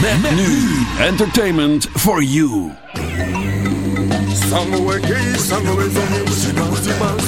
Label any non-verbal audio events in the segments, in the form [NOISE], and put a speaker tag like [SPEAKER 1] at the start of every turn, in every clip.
[SPEAKER 1] Met, nu entertainment for you.
[SPEAKER 2] De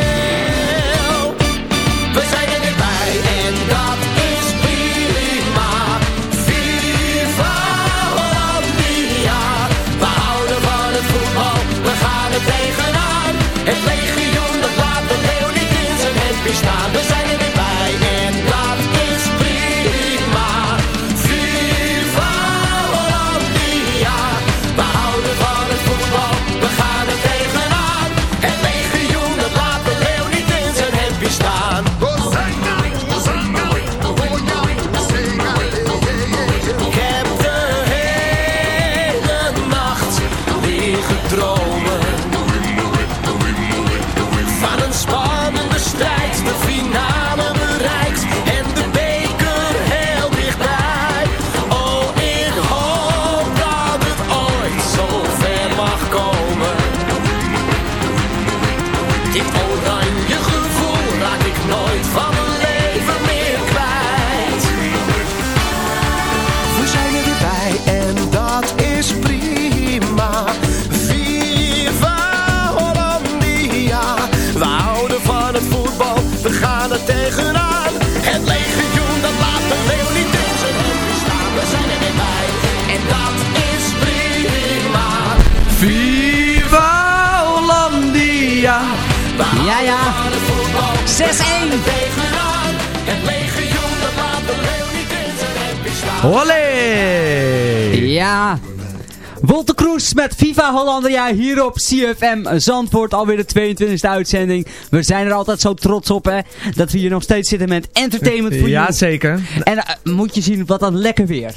[SPEAKER 2] Viva Hollandia
[SPEAKER 3] hier op CFM Zandvoort. Alweer de 22e uitzending. We zijn er altijd zo trots op hè. Dat we hier nog steeds zitten met entertainment voor
[SPEAKER 4] Ja,
[SPEAKER 3] you.
[SPEAKER 4] zeker.
[SPEAKER 3] En eh, moet je zien wat een lekker weer.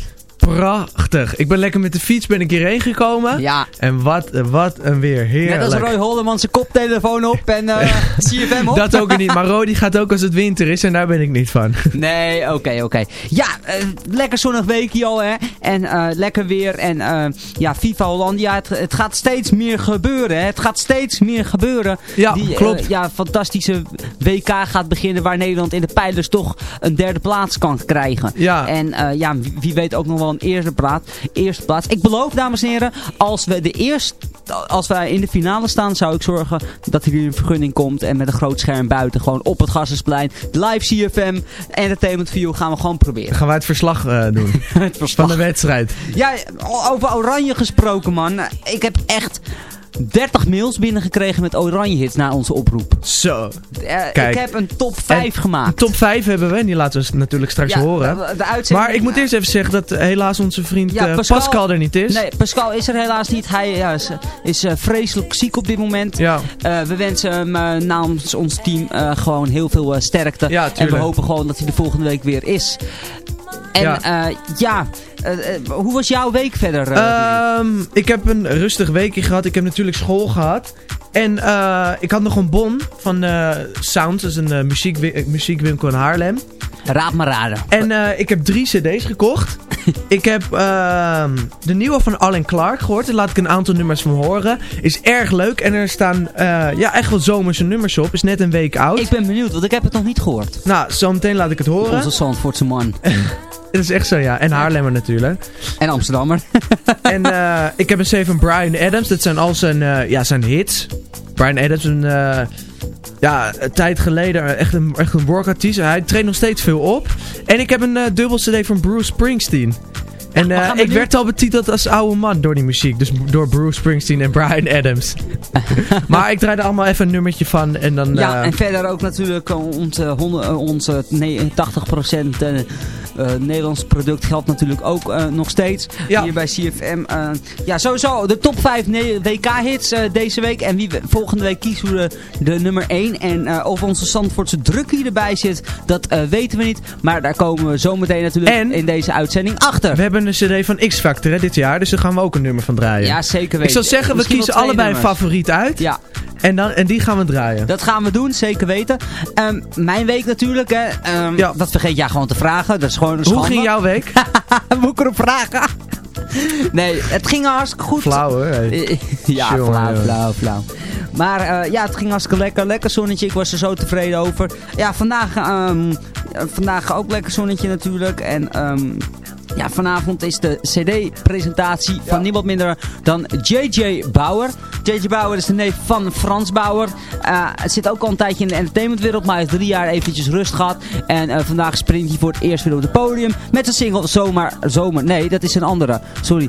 [SPEAKER 4] Prachtig. Ik ben lekker met de fiets ben ik hierheen gekomen.
[SPEAKER 3] Ja,
[SPEAKER 4] En wat, wat een weer. Heerlijk.
[SPEAKER 3] net als Roy Holderman zijn koptelefoon op en eh [LAUGHS] CFM op.
[SPEAKER 4] Dat ook er niet. Maar Roy die gaat ook als het winter is en daar ben ik niet van. [LAUGHS]
[SPEAKER 3] Nee, oké, oké. Ja, eh, lekker zonnig weekje al, hè. En eh, lekker weer. En ja, FIFA Hollandia, het, het gaat steeds meer gebeuren, hè. Het gaat steeds meer gebeuren.
[SPEAKER 4] Ja,
[SPEAKER 3] Die,
[SPEAKER 4] klopt.
[SPEAKER 3] ja, fantastische WK gaat beginnen waar Nederland in de pijlers toch een derde plaats kan krijgen.
[SPEAKER 4] Ja.
[SPEAKER 3] En ja, wie weet ook nog wel eerste plaats, eerste plaats. Ik beloof, dames en heren, als we de eerste... Als wij in de finale staan, zou ik zorgen dat hier een vergunning komt. En met een groot scherm buiten, gewoon op het Gassersplein. Live CFM, Entertainment View, gaan we gewoon proberen.
[SPEAKER 4] Dan gaan wij het verslag eh, doen. [LAUGHS]
[SPEAKER 3] Het verslag.
[SPEAKER 4] Van de wedstrijd.
[SPEAKER 3] Ja, over Oranje gesproken, man. Ik heb echt 30 mails binnengekregen met Oranje hits na onze oproep.
[SPEAKER 4] Zo.
[SPEAKER 3] Eh,
[SPEAKER 4] Kijk.
[SPEAKER 3] Ik heb een top 5
[SPEAKER 4] En
[SPEAKER 3] gemaakt.
[SPEAKER 4] Top 5 hebben we en die laten we natuurlijk straks
[SPEAKER 3] Ja,
[SPEAKER 4] horen.
[SPEAKER 3] de- de uitzending-
[SPEAKER 4] Maar ik moet eerst even zeggen dat eh, helaas onze vriend
[SPEAKER 3] Ja,
[SPEAKER 4] eh,
[SPEAKER 3] Pascal-
[SPEAKER 4] Pascal, er niet is.
[SPEAKER 3] Nee, Pascal is er helaas niet. Hij ja, is, is vreselijk ziek op dit moment.
[SPEAKER 4] Ja.
[SPEAKER 3] We wensen hem namens ons team gewoon heel veel sterkte.
[SPEAKER 4] Ja,
[SPEAKER 3] en we hopen gewoon dat hij de volgende week weer is. En
[SPEAKER 4] Ja.
[SPEAKER 3] Hoe was jouw week verder? eh,
[SPEAKER 4] Ehm, ik heb een rustig weekje gehad. Ik heb natuurlijk school gehad. En eh, ik had nog een bon van eh Sounds, dat is een eh, eh, muziekwinkel in Haarlem.
[SPEAKER 3] Raad maar raden.
[SPEAKER 4] En eh, ik heb drie cd's gekocht. [LAUGHS] ik heb ehm, de nieuwe van Alan Clark gehoord. Daar laat ik een aantal nummers van horen. Is erg leuk. En er staan eh, ja, echt wel zomerse nummers op. Is net een week oud.
[SPEAKER 3] Ik ben benieuwd, want ik heb het nog niet gehoord.
[SPEAKER 4] Nou, zometeen laat ik het horen.
[SPEAKER 3] Onze Zandvoortse man. [LAUGHS] [LAUGHS]
[SPEAKER 4] Dat is echt zo, ja. En Haarlemmer natuurlijk.
[SPEAKER 3] En Amsterdammer. [LAUGHS]
[SPEAKER 4] en eh, ik heb een C van Brian Adams. Dat zijn al zijn, eh, ja, zijn hits. Brian Adams, een, eh, ja, een tijd geleden echt een, echt een workartiest. Hij treedt nog steeds veel op. En ik heb een dubbel cd van Bruce Springsteen. En eh, ik
[SPEAKER 3] nu-
[SPEAKER 4] werd al betiteld als oude man door die muziek. Dus door Bruce Springsteen en Brian Adams. [LAUGHS] maar ik draai er allemaal even een nummertje van. En dan,
[SPEAKER 3] Ja,
[SPEAKER 4] eh,
[SPEAKER 3] en verder ook natuurlijk eh, onze, eh, onze nee, 80% eh, eh, Nederlands product geldt natuurlijk ook nog steeds
[SPEAKER 4] Ja.
[SPEAKER 3] hier bij CFM. Ja, sowieso de top 5 WK-hits deze week. En wie we, volgende week kiezen we de, de nummer 1. En of onze Zandvoortse drukkie erbij zit, dat weten we niet. Maar daar komen we zometeen natuurlijk
[SPEAKER 4] En-
[SPEAKER 3] in deze uitzending achter.
[SPEAKER 4] we hebben een cd van X Factor hè, dit jaar. Dus daar gaan we ook een nummer van draaien.
[SPEAKER 3] Ja, zeker
[SPEAKER 4] ik
[SPEAKER 3] weten.
[SPEAKER 4] zou zeggen, we
[SPEAKER 3] Misschien
[SPEAKER 4] kiezen allebei een favoriet uit.
[SPEAKER 3] Ja,
[SPEAKER 4] En, dan, en die gaan we draaien.
[SPEAKER 3] Dat gaan we doen, zeker weten. Ehm, mijn week natuurlijk, hè. Ehm,
[SPEAKER 4] Ja.
[SPEAKER 3] Dat vergeet jij gewoon te vragen. Dat is gewoon een
[SPEAKER 4] Hoe ging jouw week? [LAUGHS]
[SPEAKER 3] Moet ik erop vragen? Nee, het ging hartstikke goed.
[SPEAKER 4] Flauw hey.
[SPEAKER 3] Eh, [LAUGHS] Ja,
[SPEAKER 4] Jongen,
[SPEAKER 3] flauw, flauw, flauw. Maar eh, ja, het ging hartstikke lekker. Lekker zonnetje. Ik was er zo tevreden over. Ja, vandaag, ehm, eh, vandaag ook lekker zonnetje natuurlijk. En ehm, ja, vanavond is de cd-presentatie van niemand minder dan J.J. Bauer. J.J. Bauer is de neef van Frans Bauer. Eh, het zit ook al een tijdje in de entertainmentwereld, maar hij heeft drie jaar eventjes rust gehad. En eh, vandaag sprint hij voor het eerst weer op het podium met zijn single Zomer, Zomer. Nee, dat is een andere. Sorry.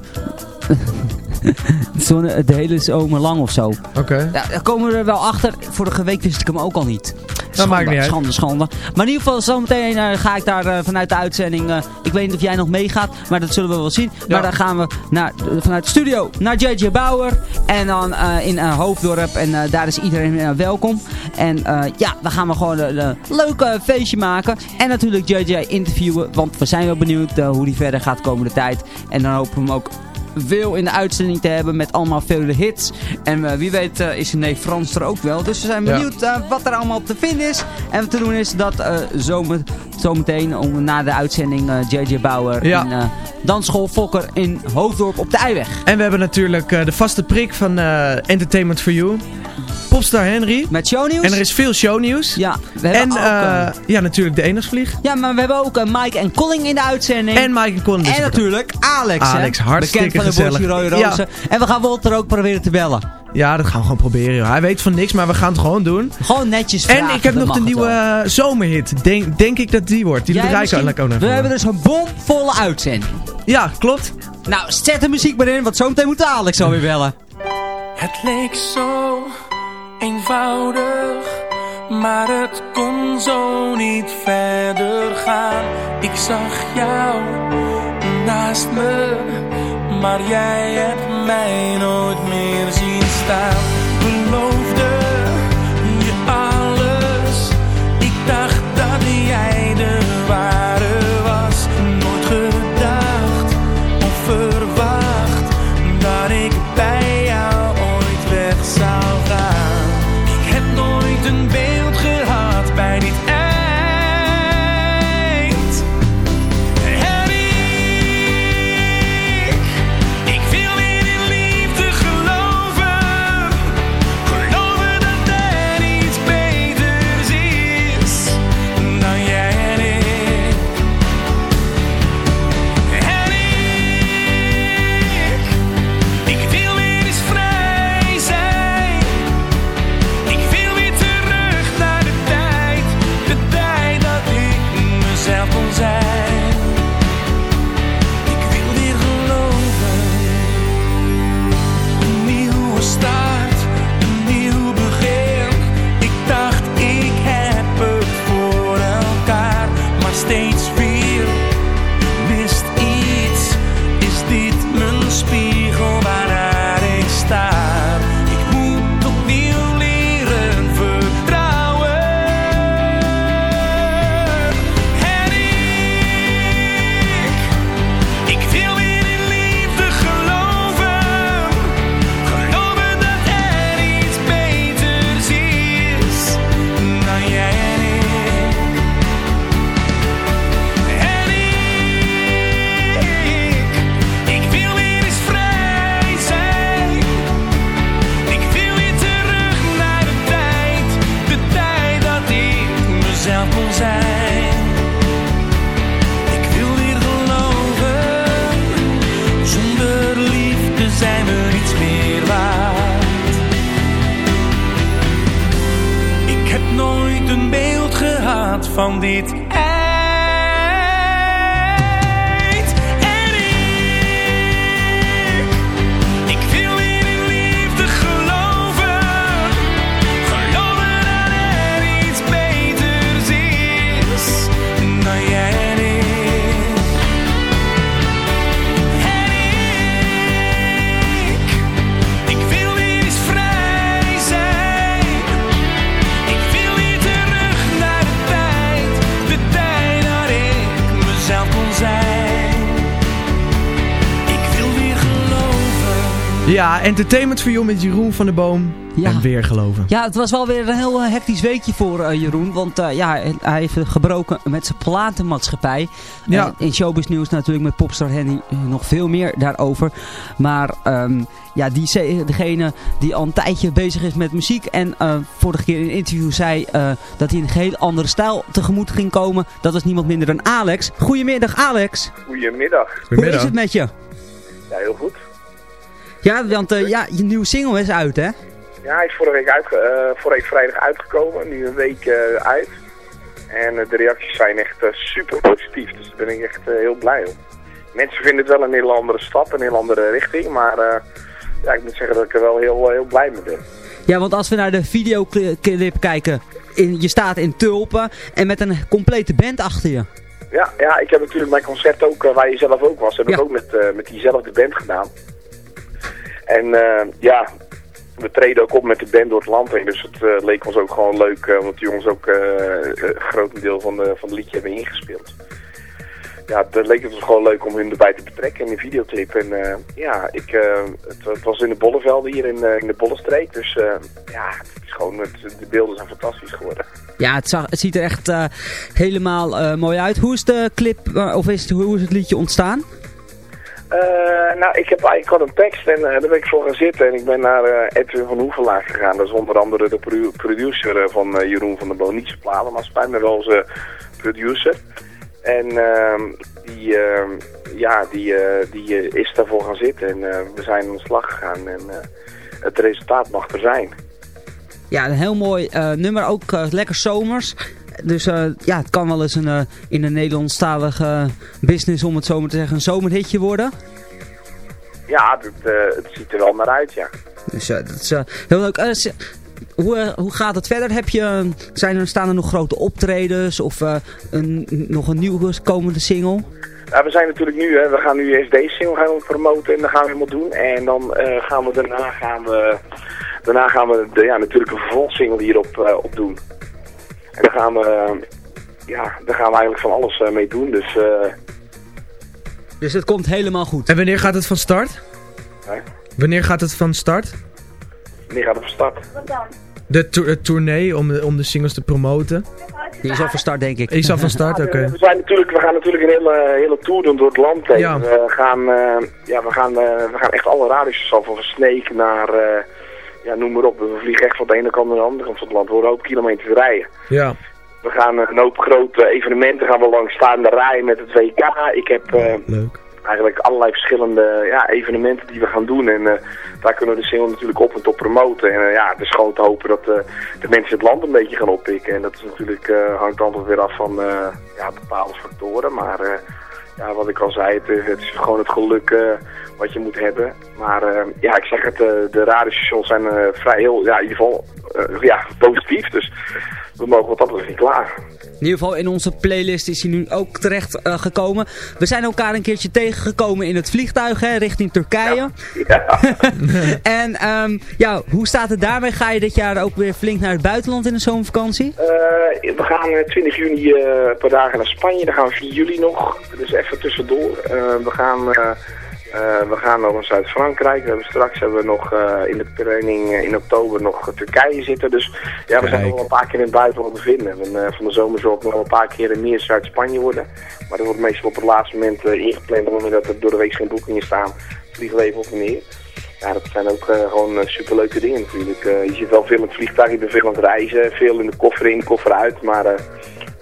[SPEAKER 3] [LAUGHS] [LAUGHS] De hele zomer lang of zo.
[SPEAKER 4] Oké.
[SPEAKER 3] Ja, daar komen we er wel achter. Vorige week wist ik hem ook al niet. Schande,
[SPEAKER 4] maakt niet uit.
[SPEAKER 3] schande, schande. Maar in ieder geval, zometeen eh, ga ik daar eh, vanuit de uitzending... eh, ik weet niet of jij nog meegaat, maar dat zullen we wel zien. Maar dan gaan we naar, vanuit de studio naar JJ Bauer. En dan in Hoofddorp. En daar is iedereen welkom. En ja, dan gaan we gewoon een leuk feestje maken. En natuurlijk JJ interviewen. Want we zijn wel benieuwd hoe die verder gaat komende tijd. En dan hopen we hem ook veel in de uitzending te hebben met allemaal vele hits. En eh, wie weet eh, is neef Frans er ook wel. Dus we zijn
[SPEAKER 4] Ja.
[SPEAKER 3] benieuwd eh, wat er allemaal te vinden is. En wat te doen is dat zomer, zometeen om, na de uitzending JJ Bauer
[SPEAKER 4] Ja.
[SPEAKER 3] in Dansschool Fokker in Hoofddorp op de Eiweg.
[SPEAKER 4] En we hebben natuurlijk de vaste prik van Entertainment for You. Popstar Henry.
[SPEAKER 3] Met shownieuws.
[SPEAKER 4] En er is veel shownieuws.
[SPEAKER 3] Ja, we hebben
[SPEAKER 4] En
[SPEAKER 3] ook,
[SPEAKER 4] ja, natuurlijk de Enersvlieg.
[SPEAKER 3] ja, maar we hebben ook Mike en Colling in de uitzending.
[SPEAKER 4] En Mike en Colin. dus
[SPEAKER 3] En natuurlijk Alex, hè?
[SPEAKER 4] Alex, hartstikke
[SPEAKER 3] Rode Rozen. En we gaan Walter ook proberen te bellen.
[SPEAKER 4] Ja, dat gaan we gewoon proberen. joh. Hij weet van niks, maar we gaan het gewoon doen.
[SPEAKER 3] Gewoon netjes vragen.
[SPEAKER 4] en ik heb nog de nieuwe eh, zomerhit. Denk, denk ik dat die wordt. Die draai ik ook nog
[SPEAKER 3] We hebben dus een bomvolle uitzending.
[SPEAKER 4] Ja, klopt.
[SPEAKER 3] Nou, zet de muziek maar in, want zometeen moet Alex alweer bellen.
[SPEAKER 5] Het leek zo eenvoudig, maar het kon zo niet verder gaan. Ik zag jou naast me, maar jij hebt mij nooit meer zien staan.
[SPEAKER 4] Entertainment for You met Jeroen van der Boom.
[SPEAKER 3] Ja.
[SPEAKER 4] En weer geloven.
[SPEAKER 3] Ja, het was wel weer een heel eh, hectisch weekje voor eh, Jeroen. Want eh, ja, hij- heeft gebroken met zijn platenmaatschappij.
[SPEAKER 4] Ja.
[SPEAKER 3] In showbiz nieuws natuurlijk met popstar Henny nog veel meer daarover. Maar ehm, ja, die, degene die al een tijdje bezig is met muziek. En eh, vorige keer in een interview zei eh, dat hij een geheel andere stijl tegemoet ging komen. Dat was niemand minder dan Alex. Goedemiddag Alex.
[SPEAKER 6] Goedemiddag.
[SPEAKER 3] Hoe is het met je?
[SPEAKER 6] Ja, heel goed.
[SPEAKER 3] Ja, want eh, ja, je nieuwe single is uit hè?
[SPEAKER 6] Ja, hij is vorige week, eh, vorige week vrijdag uitgekomen, nu een week eh, uit. En de reacties zijn echt super positief, dus daar ben ik echt heel blij om. Mensen vinden het wel een heel andere stap, een heel andere richting, maar ja, ik moet zeggen dat ik er wel heel, heel blij mee ben.
[SPEAKER 3] Ja, want als we naar de videoclip kijken, in, je staat in Tulpen en met een complete band achter je.
[SPEAKER 6] Ja, ja ik heb natuurlijk mijn concert ook, waar je zelf ook was, heb ik
[SPEAKER 3] Ja.
[SPEAKER 6] ook met, eh, met diezelfde band gedaan. En eh, ja, we treden ook op met de band door het land heen, dus het eh, leek ons ook gewoon leuk, eh, omdat die jongens ook eh, een grotendeel van de, van de liedje hebben ingespeeld. Ja, het leek het ons gewoon leuk om hun erbij te betrekken in de videoclip. En eh, ja, ik, eh, het, het was in de Bollevelden hier in, eh, in de Bollestreek, dus eh, ja, het is gewoon, het, de beelden zijn fantastisch geworden.
[SPEAKER 3] Ja, het, zag, het ziet er echt eh, helemaal eh, mooi uit. Hoe is de clip, eh, of is het, hoe is het liedje ontstaan?
[SPEAKER 6] Eh, nou, ik heb eigenlijk had een tekst en eh, daar ben ik voor gaan zitten. En ik ben naar eh, Edwin van Hoevelaar gegaan. Dat is onder andere de produ- producer van Jeroen van der Bonietse Platenmaatschappij, maar wel zijn producer. En ehm, die, ehm, ja, die, die is daarvoor gaan zitten en we zijn aan de slag gegaan. En het resultaat mag er zijn.
[SPEAKER 3] Ja, een heel mooi nummer, ook lekker zomers. Dus eh, ja, het kan wel eens een, eh, in de Nederlandstalige business, om het zo maar te zeggen, een zomerhitje worden.
[SPEAKER 6] Ja, het, eh, het ziet er wel naar uit, ja.
[SPEAKER 3] Dus dat is heel leuk. Hoe, hoe gaat het verder? Heb je, zijn er, staan er nog grote optredens of een, nog een nieuwe komende single?
[SPEAKER 6] Ja, we zijn natuurlijk nu, hè, we gaan nu eerst deze single gaan promoten en dat gaan we helemaal doen. En dan gaan we daarna gaan we, daarna gaan we de, ja, natuurlijk een vervolgsingle hierop eh, op doen. En dan gaan we, eh, ja, daar gaan we eigenlijk van alles eh, mee doen. Dus eh,
[SPEAKER 3] Dus het komt helemaal goed.
[SPEAKER 4] En wanneer gaat het van start?
[SPEAKER 6] hè,
[SPEAKER 4] Wanneer gaat het van start?
[SPEAKER 6] wanneer gaat het van start?
[SPEAKER 4] De, to- het tournee om de, om de singles te promoten.
[SPEAKER 3] Die is al van start, denk ik.
[SPEAKER 4] Is al van start? Oké.
[SPEAKER 6] We, zijn natuurlijk, we gaan natuurlijk een hele, hele tour doen door het land heen.
[SPEAKER 4] Ja.
[SPEAKER 6] We, gaan, eh, ja, we, gaan, we gaan echt alle radio's al van Sneek naar, eh, ja, noem maar op. We vliegen echt van de ene kant naar de andere kant van het land. We horen ook kilometers rijden.
[SPEAKER 4] Ja.
[SPEAKER 6] We gaan een hoop grote evenementen gaan we langs staande rij met het WK. Ik heb eh,
[SPEAKER 4] Leuk.
[SPEAKER 6] eigenlijk allerlei verschillende ja, evenementen die we gaan doen. En eh, daar kunnen we de single natuurlijk op en top promoten. En eh, ja, het is gewoon te hopen dat eh, de mensen het land een beetje gaan oppikken. En dat is natuurlijk, eh, hangt altijd weer af van eh, ja, bepaalde factoren. Maar eh, ja, wat ik al zei, het, is- het is gewoon het geluk eh, wat je moet hebben. Maar eh, ja, ik zeg het, eh, de radiostations zijn eh, vrij heel, ja, in ieder geval eh, ja, positief. Dus we mogen wat dat betreft niet klagen.
[SPEAKER 3] In ieder geval in onze playlist is hij nu ook terecht eh, gekomen. We zijn elkaar een keertje tegengekomen in het vliegtuig, hè, richting Turkije.
[SPEAKER 6] Ja. [LAUGHS]
[SPEAKER 3] en ehm, ja, hoe staat het daarmee? Ga je dit jaar ook weer flink naar het buitenland in de zomervakantie?
[SPEAKER 6] Eh, we gaan eh, 20 juni eh, een paar dagen naar Spanje. Dan gaan we 4 juli nog. Dus even tussendoor. We gaan... eh, we gaan nog naar Zuid-Frankrijk. We hebben straks hebben we nog eh, in de training eh, in oktober nog Turkije zitten. Dus ja, we zijn nog wel een paar keer in het buitenland te vinden. En, van de zomer zal het nog wel een paar keer meer Zuid-Spanje worden. Maar dat wordt meestal op het laatste moment ingepland. Op het moment dat er door de week geen boekingen staan, vliegen we even op en neer. Ja, dat zijn ook gewoon superleuke dingen natuurlijk. Je zit wel veel in het vliegtuig, je bent veel aan het reizen, veel in de koffer in, koffer uit. Maar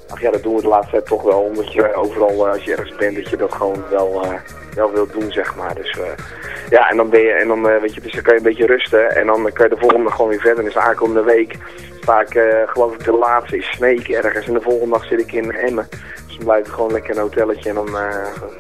[SPEAKER 6] ach ja, dat doen we de laatste tijd toch wel. Omdat je overal, als je ergens bent, dat je dat gewoon wel, wel wilt doen, zeg maar. Dus eh, Ja, en dan ben je, en dan, eh, weet je, dus dan kan je een beetje rusten. En dan kan je de volgende dag gewoon weer verder. Dus de aankomende week sta ik, eh, geloof ik, de laatste is Sneek ergens. En de volgende dag zit ik in Emmen. Dus dan blijf ik gewoon lekker in een hotelletje. En dan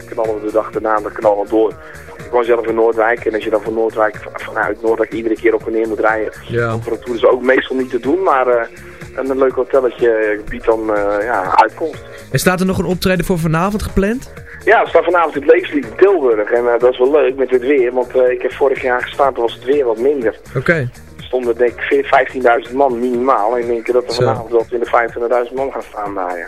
[SPEAKER 6] knallen we de dag daarna, dan knallen we door. Ik woon zelf in Noordwijk. En als je dan van Noordwijk, vanuit Noordwijk iedere keer op en neer moet rijden.
[SPEAKER 4] Ja.
[SPEAKER 6] Voor is ook meestal niet te doen. Maar een, leuk hotelletje biedt dan ja, uitkomst.
[SPEAKER 4] En staat er nog een optreden voor vanavond gepland?
[SPEAKER 6] Ja, we staan vanavond in het Leefslied in Tilburg. En eh, dat is wel leuk met het weer. Want eh, ik heb vorig jaar gestaan, toen was het weer wat minder.
[SPEAKER 4] Oké.
[SPEAKER 6] Er stonden denk ik 15.000 man minimaal. En ik denk dat er
[SPEAKER 4] Zo.
[SPEAKER 6] vanavond wel 20.000, 25.000 man gaan staan daar. Ja.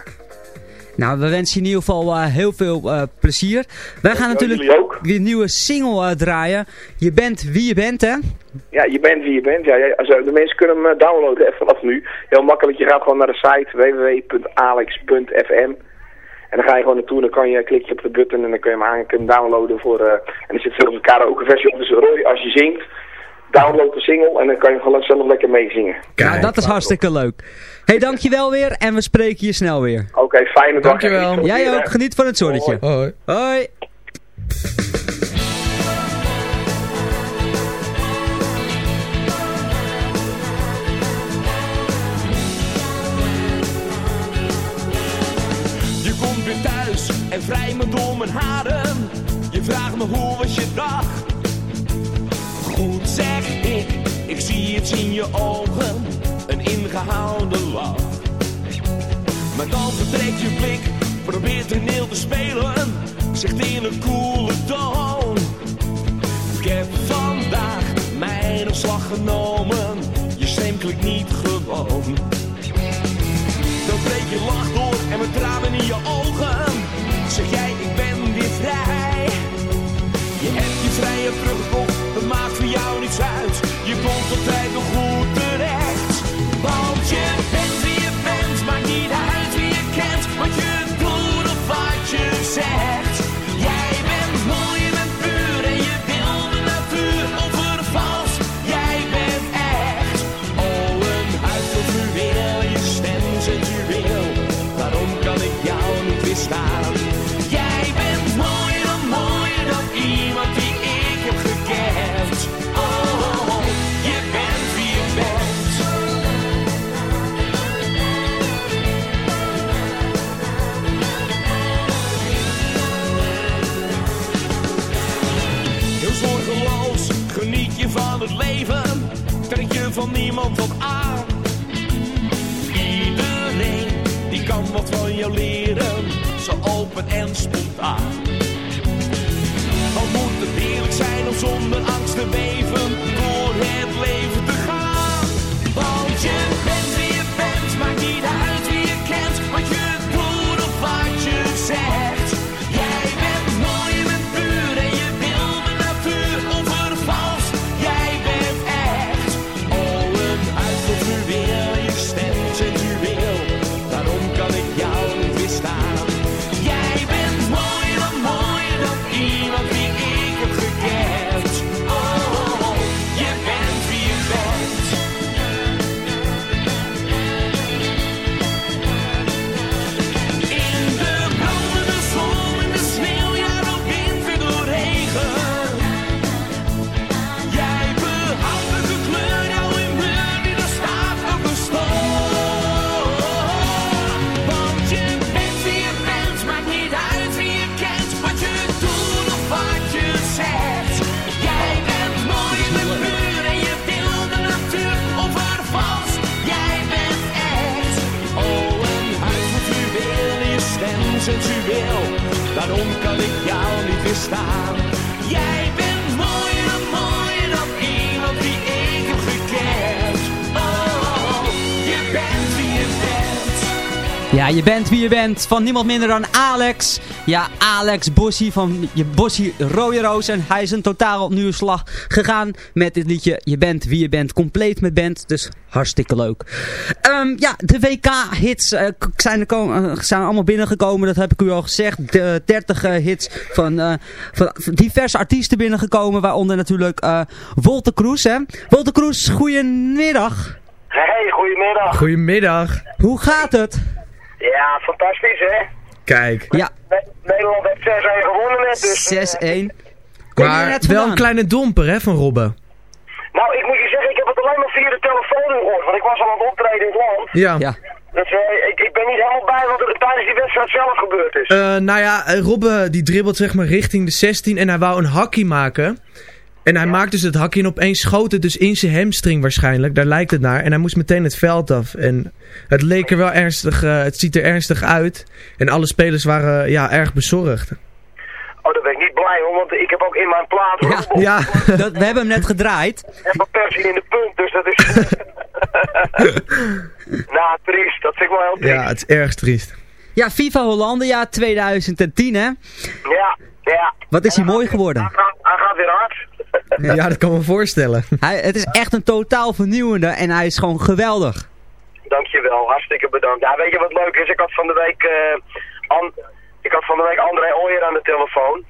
[SPEAKER 3] Nou, we wensen je in ieder geval eh, heel veel plezier. Wij gaan natuurlijk
[SPEAKER 6] ook.
[SPEAKER 3] weer een nieuwe single draaien. Je bent wie je bent, hè?
[SPEAKER 6] ja, je bent wie je bent. Ja, de mensen kunnen hem downloaden even vanaf nu. Heel makkelijk. Je gaat gewoon naar de site www.alex.fm. En dan ga je gewoon naartoe en dan kan je, klik je op de button en dan kun je hem aan kunnen downloaden voor... eh, en er zit zelfs een karaoke versie op. Dus Roy, als je zingt, download de single en dan kan je gewoon zelf lekker meezingen.
[SPEAKER 3] Nou, dat is hartstikke leuk. hey, dankjewel weer en we spreken je snel weer.
[SPEAKER 6] Oké, fijne dag.
[SPEAKER 4] Dankjewel.
[SPEAKER 3] Jij ook, geniet van het zonnetje.
[SPEAKER 4] Hoi.
[SPEAKER 3] Hoi.
[SPEAKER 5] Vrij me door mijn haren. Je vraagt me hoe was je dag? Goed zeg ik, ik zie het in je ogen, een ingehouden lach. Maar dan vertrekt je blik, probeert toneel te spelen, zegt in een koele toon. Ik heb vandaag mijn ontslag genomen, je stem klinkt niet gewoon. Altijd niemand wat aan. Iedereen die kan wat van jou leren, zo open en spontaan. Al moet het heerlijk zijn om zonder angst te beven, door het leven je bent wie je bent. Van
[SPEAKER 3] niemand minder dan Alex. Ja, Alex Bossie van je Bossie Rode Roos. En hij is een totaal op nieuwe slag gegaan met dit liedje. Je bent wie je bent. Compleet met band. Dus hartstikke leuk. Ehm, ja, de WK-hits eh, zijn, er eh, zijn allemaal binnengekomen. Dat heb ik u al gezegd. De 30 eh, hits van, eh, van diverse artiesten binnengekomen. Waaronder natuurlijk eh Wolter Kroes. Hè? Wolter Kroes, goedemiddag.
[SPEAKER 6] Hey, goedemiddag.
[SPEAKER 4] Goedemiddag.
[SPEAKER 3] Hoe gaat het?
[SPEAKER 6] Ja, fantastisch hè.
[SPEAKER 4] Kijk.
[SPEAKER 3] Ja,
[SPEAKER 6] Ne- Nederland heeft 6-1 gewonnen net, dus...
[SPEAKER 3] 6-1. Kon je
[SPEAKER 4] Maar
[SPEAKER 3] net
[SPEAKER 4] wel een kleine domper hè, van Robben.
[SPEAKER 7] Nou, ik moet je zeggen, ik heb het alleen maar via de telefoon gehoord. Want ik was al aan het optreden in het land.
[SPEAKER 4] Ja.
[SPEAKER 3] Ja.
[SPEAKER 7] Dus eh, ik, ik ben niet helemaal bij wat er tijdens die wedstrijd zelf gebeurd is.
[SPEAKER 4] Eh, nou ja, eh, Robben die dribbelt zeg maar richting de 16 en hij wou een hakkie maken. En hij maakt dus het hakkie en opeens schoot het dus in zijn hamstring waarschijnlijk. Daar lijkt het naar. En hij moest meteen het veld af. En het leek er wel ernstig, eh, het ziet er ernstig uit. En alle spelers waren ja, erg bezorgd.
[SPEAKER 7] Oh, daar ben ik niet blij hoor, want ik heb ook in mijn plaat
[SPEAKER 3] Ja.
[SPEAKER 4] Ja,
[SPEAKER 3] Dat, we hebben hem net gedraaid.
[SPEAKER 7] en Van Persie in de punt, dus dat is... [LAUGHS] nou, triest. Dat vind ik wel heel triest.
[SPEAKER 4] ja, het is erg triest.
[SPEAKER 3] Ja, FIFA Hollandia 2010 hè.
[SPEAKER 7] Ja, ja.
[SPEAKER 3] Wat is hij mooi geworden.
[SPEAKER 7] Hij gaat, hij gaat weer hard.
[SPEAKER 4] Ja, dat kan me voorstellen.
[SPEAKER 3] Hij, het is echt een totaal vernieuwende en hij is gewoon geweldig.
[SPEAKER 7] Dankjewel, hartstikke bedankt. Ja, weet je wat leuk is? Ik had van de week, eh, ik had van de week André Ooyer aan de telefoon.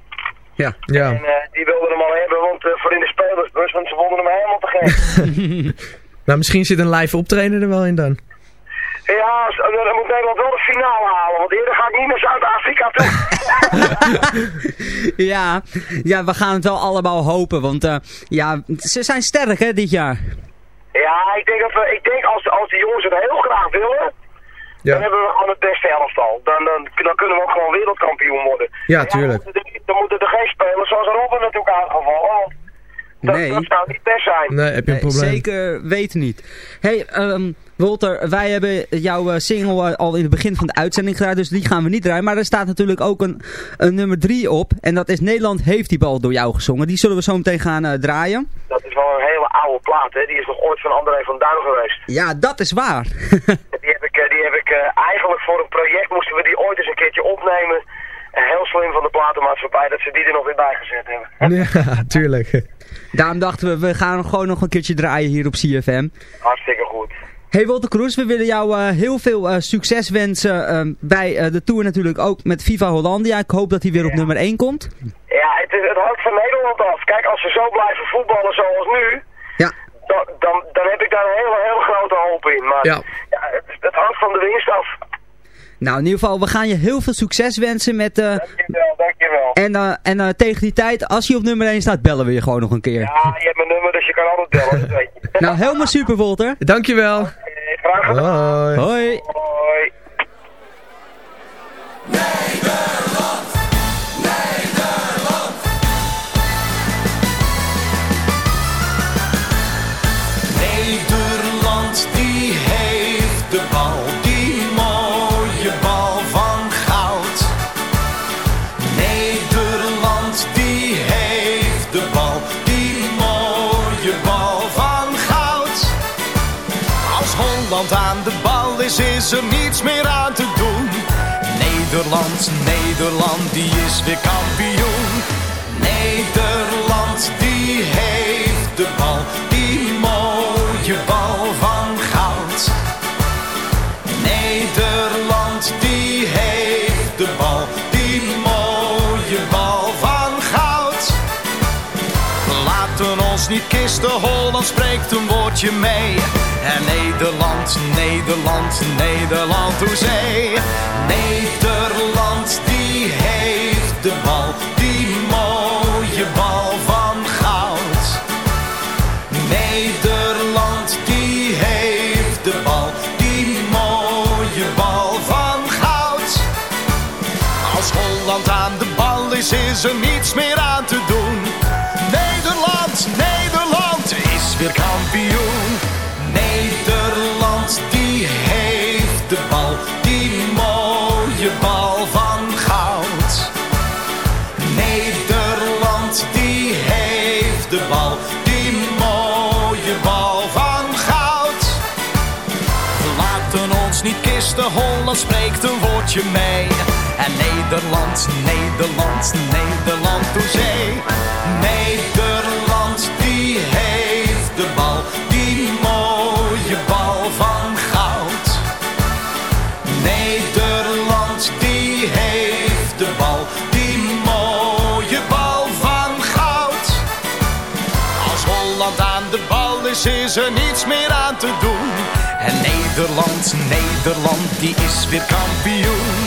[SPEAKER 3] Ja.
[SPEAKER 4] Ja.
[SPEAKER 7] En eh, die wilde hem al hebben, want eh, voor in de spelersbus, want ze vonden hem helemaal te gek. [LAUGHS] [LAUGHS]
[SPEAKER 4] Nou, misschien zit een live optreden er wel in dan.
[SPEAKER 7] Ja, dan moet Nederland wel de finale halen, want eerder ga ik niet naar Zuid-Afrika toe. [LAUGHS]
[SPEAKER 3] Ja, ja, we gaan het wel allemaal hopen, want eh, ja, ze zijn sterk hè dit jaar.
[SPEAKER 7] ja, ik denk, dat we, ik denk als, als de jongens het heel graag willen, dan
[SPEAKER 4] Ja,
[SPEAKER 7] hebben we gewoon het beste elftal. Dan, dan, dan kunnen we ook gewoon wereldkampioen worden.
[SPEAKER 4] ja tuurlijk.
[SPEAKER 7] Dan, moeten er- dan moeten er geen spelers zoals Robben natuurlijk aangevallen. Dat,
[SPEAKER 3] Nee.
[SPEAKER 7] dat zou niet best zijn.
[SPEAKER 4] Nee, heb je een
[SPEAKER 3] Nee,
[SPEAKER 4] probleem.
[SPEAKER 3] zeker weten niet. hey, ehm, Walter, wij hebben jouw eh, single eh, al in het begin van de uitzending gedaan, dus die gaan we niet draaien. Maar er staat natuurlijk ook een, een nummer 3 op. En dat is Nederland heeft die bal door jou gezongen. Die zullen we zo meteen gaan eh, draaien.
[SPEAKER 7] Dat is wel een hele oude plaat, hè. Die is nog ooit van André van Duin geweest.
[SPEAKER 3] Ja, dat is waar. [LAUGHS]
[SPEAKER 7] Die heb ik, die heb ik eigenlijk voor een project moesten we die ooit eens een keertje opnemen. En heel slim van de platenmaatschappij dat ze die er nog weer bij gezet hebben.
[SPEAKER 4] Ja, [LAUGHS] tuurlijk.
[SPEAKER 3] Daarom dachten we, we gaan gewoon nog een keertje draaien hier op CFM.
[SPEAKER 7] Hartstikke goed.
[SPEAKER 3] Hey Walter Kroes, we willen jou eh, heel veel eh, succes wensen ehm, bij eh, de Tour natuurlijk ook met Viva Hollandia. Ik hoop dat hij weer op nummer 1 komt.
[SPEAKER 7] Ja, het, is, het hangt van Nederland af. Kijk, als ze zo blijven voetballen zoals nu,
[SPEAKER 3] Ja,
[SPEAKER 7] dan, dan, dan heb ik daar een hele, hele grote hoop in. Maar
[SPEAKER 4] Ja.
[SPEAKER 7] ja, het, het hangt van de winst af.
[SPEAKER 3] Nou in ieder geval, we gaan je heel veel succes wensen met... eh,
[SPEAKER 7] Dankjewel, dankjewel.
[SPEAKER 3] en eh, en eh, tegen die tijd, als hij op nummer 1 staat, bellen we je gewoon nog een keer.
[SPEAKER 7] Ja, je hebt mijn nummer, dus je kan altijd bellen, weet je. [LAUGHS]
[SPEAKER 3] Nou, helemaal super Walter.
[SPEAKER 4] Dankjewel.
[SPEAKER 7] Eh, Graag gedaan.
[SPEAKER 4] Hoi.
[SPEAKER 3] Hoi.
[SPEAKER 7] Hoi.
[SPEAKER 2] Nederland, Nederland, die is weer kampioen. Nederland, die heeft de bal, die mooie bal van goud. Nederland, die heeft de bal, die mooie bal van goud. Laten ons niet kisten, Holland spreekt een woordje mee. En Nederland, Nederland, Nederland, hoezee. Nederland, is, is er niets meer aan te doen. Nederland, Nederland is weer kampioen. Nederland, die heeft de bal, die mooie bal van goud. Nederland, die heeft de bal, die mooie bal van goud. We laten ons niet kisten, Holland spreekt een woordje mee. En Nederland, Nederland, Nederland, hoezee. Nederland, die heeft de bal, die mooie bal van goud. Nederland, die heeft de bal, die mooie bal van goud. Als Holland aan de bal is, is er niets meer aan te doen. En Nederland, Nederland, die is weer kampioen.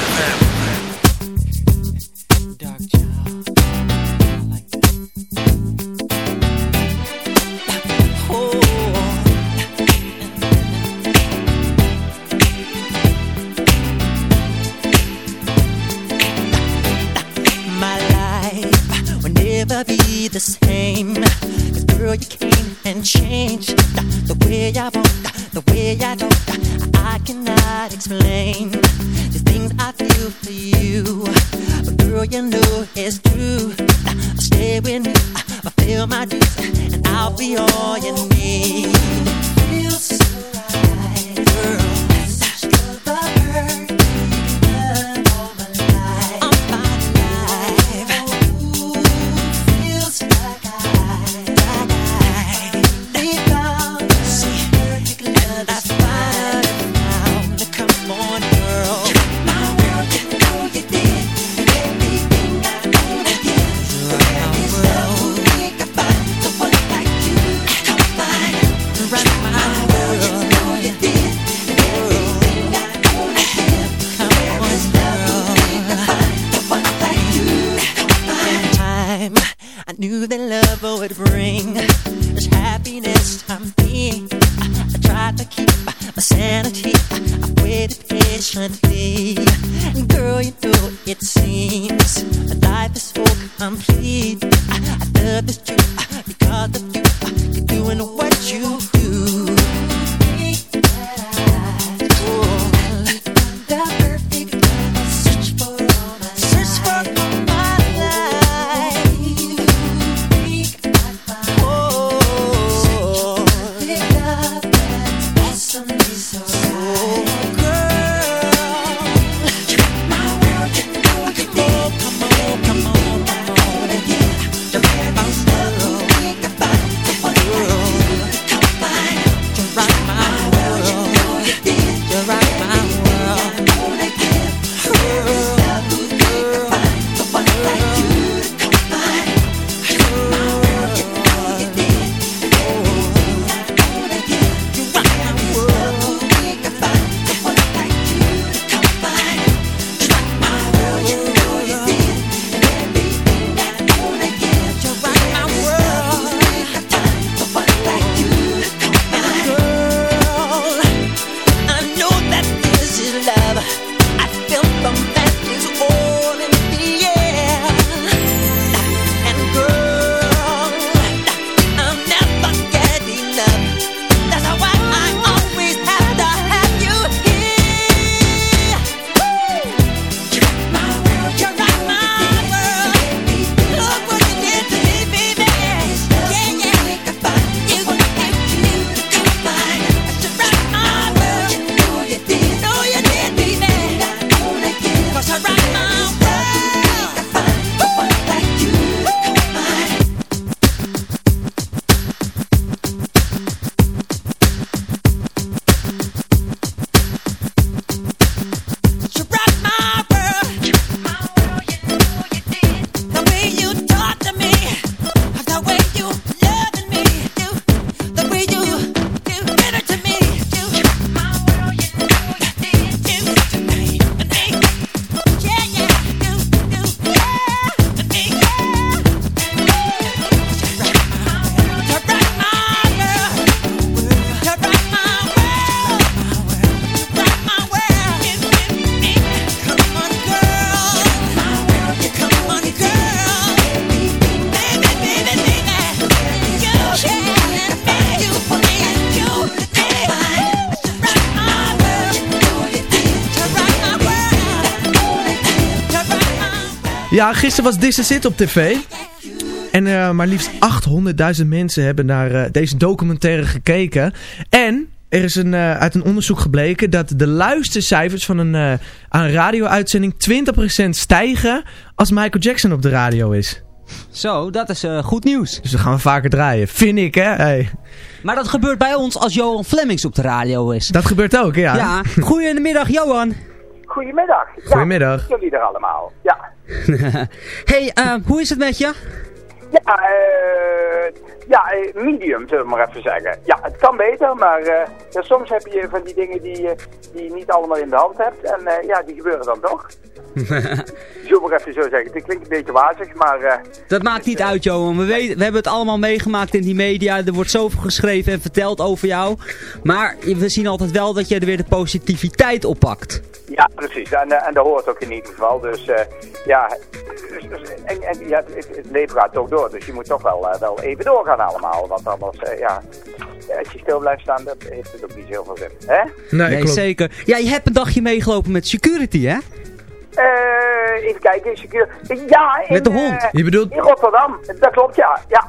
[SPEAKER 8] fulfill my dreams, and I'll be all you need.
[SPEAKER 4] Ja, gisteren was This Is It op tv. En eh, maar liefst 800.000 mensen hebben naar eh, deze documentaire gekeken. En er is een, eh, uit een onderzoek gebleken dat de luistercijfers van een, aan een radio-uitzending 20% stijgen als Michael Jackson op de radio is.
[SPEAKER 3] Zo, dat is goed nieuws.
[SPEAKER 4] Dus we gaan vaker draaien. Vind ik, hè? Hey.
[SPEAKER 3] Maar dat gebeurt bij ons als Johan Flemings op de radio is.
[SPEAKER 4] Dat gebeurt ook, ja.
[SPEAKER 3] ja. Goedemiddag, Johan.
[SPEAKER 9] Goedemiddag. Ja,
[SPEAKER 4] Goedemiddag.
[SPEAKER 9] Jullie er allemaal, ja. [LAUGHS]
[SPEAKER 3] hey, eh, hoe is het met je?
[SPEAKER 9] Ja, eh ja, eh, medium, zullen we maar even zeggen. Ja, het kan beter, maar eh, ja, soms heb je van die dingen die, die je niet allemaal in de hand hebt. En ja, die gebeuren dan toch. [LAUGHS] Zullen we maar even zo zeggen. Het klinkt een beetje wazig, maar... eh,
[SPEAKER 3] Dat maakt niet uit, Johan. We, weten, we hebben het allemaal meegemaakt in die media. Er wordt zoveel geschreven en verteld over jou. Maar we zien altijd wel dat je er weer de positiviteit oppakt.
[SPEAKER 9] Ja, precies. En, eh, en dat hoort ook in ieder geval. Dus eh, ja, dus- dus- en, en, ja het, het leven gaat toch door. Dus je moet toch wel, eh, wel even doorgaan allemaal. Want anders, eh, ja, als je stil blijft staan, dat heeft het ook niet zo veel zin. Hè?
[SPEAKER 4] Nee, klopt.
[SPEAKER 3] zeker. Ja, je hebt een dagje meegelopen met security, hè?
[SPEAKER 9] Eh, even kijken, secure. Ja, in,
[SPEAKER 3] Met de hond.
[SPEAKER 9] eh,
[SPEAKER 4] Je bedoelt-
[SPEAKER 9] In Rotterdam. Dat klopt, ja. Ja,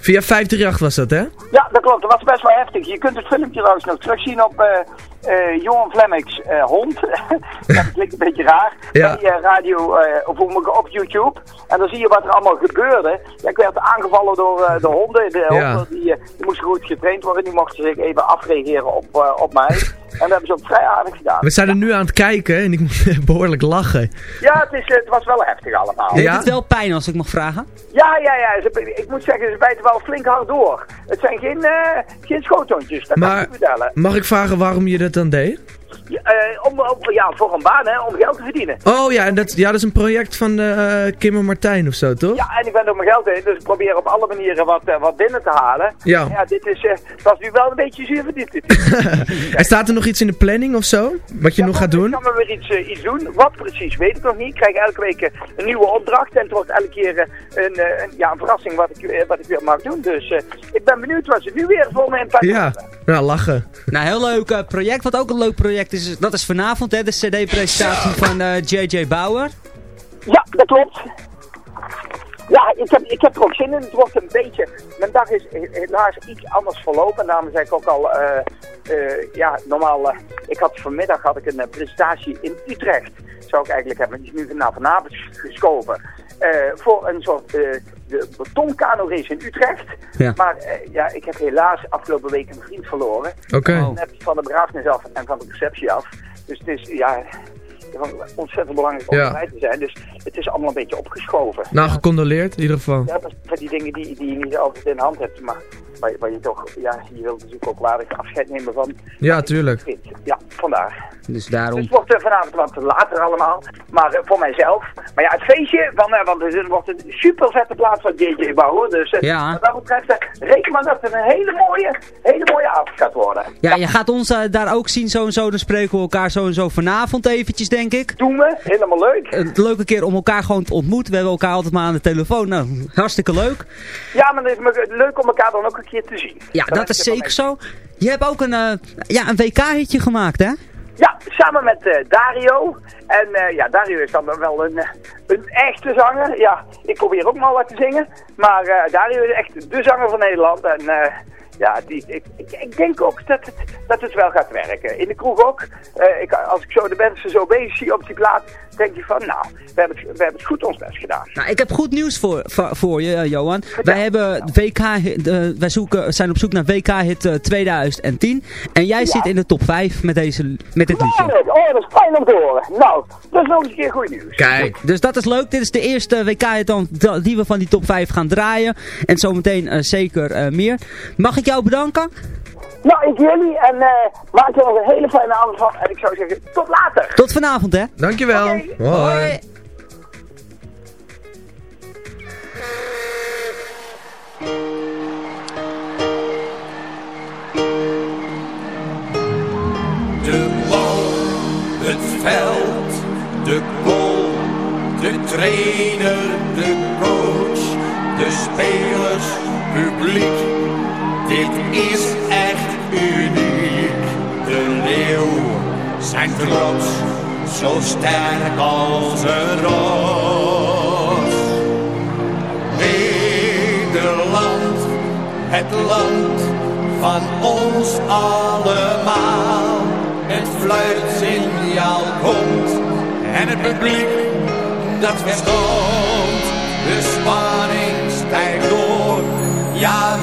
[SPEAKER 4] Via 538 was dat, hè?
[SPEAKER 9] ja dat klopt. Dat was best wel heftig. Je kunt het filmpje trouwens nog terugzien op eh eh, Johan Flemmix eh, hond. [LAUGHS] dat klinkt een beetje raar.
[SPEAKER 4] Ja.
[SPEAKER 9] Bij eh, radio, eh, of ik- op YouTube. En dan zie je wat er allemaal gebeurde. Ja, ik werd aangevallen door eh, de honden. De
[SPEAKER 4] Ja.
[SPEAKER 9] honden die, eh, die moesten goed getraind worden. Die mochten zich even afreageren op, eh, op mij. En dat hebben ze ook vrij aardig gedaan.
[SPEAKER 4] We zijn er nu aan het kijken en ik moet [LAUGHS] behoorlijk lachen.
[SPEAKER 9] Ja, het, is, het was wel heftig allemaal.
[SPEAKER 4] Ja?
[SPEAKER 3] het wel pijn als ik mag vragen?
[SPEAKER 9] Ja, ja, ja. Ze, ik moet zeggen, ze bijten wel flink hard door. Het zijn geen, eh geen schoothondjes, dat kan
[SPEAKER 4] Maar
[SPEAKER 9] ik je vertellen.
[SPEAKER 4] mag ik vragen waarom je dat dan
[SPEAKER 9] eh, om, om- ja, voor een baan, hè, om geld te verdienen.
[SPEAKER 4] Oh ja, en dat, ja, dat is een project van eh Kim en Martijn of zo, toch?
[SPEAKER 9] Ja, en ik ben door mijn geld heen, dus ik probeer op alle manieren wat, eh, wat binnen te halen.
[SPEAKER 4] Ja.
[SPEAKER 9] ja dit is, eh, dat is nu wel een beetje zuur verdiend. [LAUGHS]
[SPEAKER 4] en staat er nog iets in de planning of zo? Wat je nog gaat doen?
[SPEAKER 9] Ik kan we weer iets, iets doen. Wat precies, weet ik nog niet. Ik krijg elke week een nieuwe opdracht. En het wordt elke keer een, eh, een, ja, een verrassing wat ik, wat ik weer mag doen. Dus eh, ik ben benieuwd wat ze nu weer voor me in het
[SPEAKER 4] Ja, nou lachen.
[SPEAKER 3] Nou, heel leuk eh, project. Wat ook een leuk project is, dat is vanavond, hè, de cd-presentatie van eh, J.J. Bauer.
[SPEAKER 9] Ja, dat klopt. Ja, ik heb, ik heb er ook zin in. Het wordt een beetje... Mijn dag is he- helaas iets anders verlopen. En daarom zei ik ook al... eh, eh, ja, normaal... eh, ik had vanmiddag had ik een eh, presentatie in Utrecht. Zou ik eigenlijk hebben. Die is nu vanavond geschoven. Eh, voor een soort... de betonkano race in Utrecht.
[SPEAKER 3] Ja.
[SPEAKER 9] Maar eh, ja, ik heb helaas afgelopen week een vriend verloren.
[SPEAKER 4] Oké.
[SPEAKER 9] Net van de begrafenis af en van de receptie af. Dus het is ja, ontzettend belangrijk om
[SPEAKER 4] Ja.
[SPEAKER 9] erbij te zijn. Dus het is allemaal een beetje opgeschoven.
[SPEAKER 4] Nou, gecondoleerd in ieder geval.
[SPEAKER 9] Ja, dat zijn die dingen die, die je niet altijd in de hand hebt. Maar waar, waar je toch, ja, je wilt natuurlijk ook waardig afscheid nemen van
[SPEAKER 4] Ja, tuurlijk.
[SPEAKER 9] Ja, vandaar.
[SPEAKER 3] Dus
[SPEAKER 9] Dus
[SPEAKER 3] daarom...
[SPEAKER 9] het wordt eh, vanavond wat later allemaal. Maar eh, voor mijzelf. Maar ja, het feestje, van, eh, want er wordt een super vette plaats van JJ Bauer. Dus
[SPEAKER 3] Ja.
[SPEAKER 9] wat dat betreft, reken maar dat het een hele mooie, hele mooie avond gaat worden.
[SPEAKER 3] Ja, je gaat ons daar ook zien zo en zo. Dan spreken we elkaar zo en zo vanavond eventjes, denk ik.
[SPEAKER 9] Doen we, helemaal leuk.
[SPEAKER 3] Een leuke keer om elkaar gewoon te ontmoeten. We hebben elkaar altijd maar aan de telefoon. Nou, hartstikke leuk.
[SPEAKER 9] Ja, maar het is leuk om elkaar dan ook een keer te zien.
[SPEAKER 3] Ja, dat is zeker zo. Je hebt ook een, eh, ja, een WK-hitje gemaakt, hè?
[SPEAKER 9] Ja, samen met eh, Dario. En eh, ja, Dario is dan wel een, een echte zanger. Ja, ik probeer ook maar wat te zingen. Maar Dario is echt de zanger van Nederland. En ja, die, ik, ik, ik denk ook dat het, dat het wel gaat werken. In de kroeg ook. Eh, ik, als ik zo de mensen zo bezig zie op die plaat, denk je van, nou, we hebben, het, we hebben het goed ons best gedaan.
[SPEAKER 3] Nou, ik heb goed nieuws voor, voor, voor je, eh, Johan. Wij, hebben WK, eh, wij zoeken, zijn op zoek naar WK-hit eh, 2010. En jij zit in de top 5 met, deze, met dit liedje.
[SPEAKER 9] Oh, dat is fijn om te horen. Nou, dat is nog eens een keer goed nieuws.
[SPEAKER 4] Kijk.
[SPEAKER 3] Dus dat is leuk. Dit is de eerste WK-hit die we van die top 5 gaan draaien. En zometeen eh, zeker eh, meer. Mag ik jou bedanken?
[SPEAKER 9] Nou, ik jullie en eh, maak er nog een hele fijne avond van. En ik zou zeggen, tot later.
[SPEAKER 3] Tot vanavond, hè?
[SPEAKER 4] Dankjewel. Hoi.
[SPEAKER 5] De bal, het veld, de goal, de trainer, de coach, de spelers, publiek. Dit is echt uniek. De leeuw, zijn trots, zo sterk als een rots. Nederland, het land van ons allemaal. Het fluitsignaal komt en het publiek dat verstond. De spanning stijgt door, ja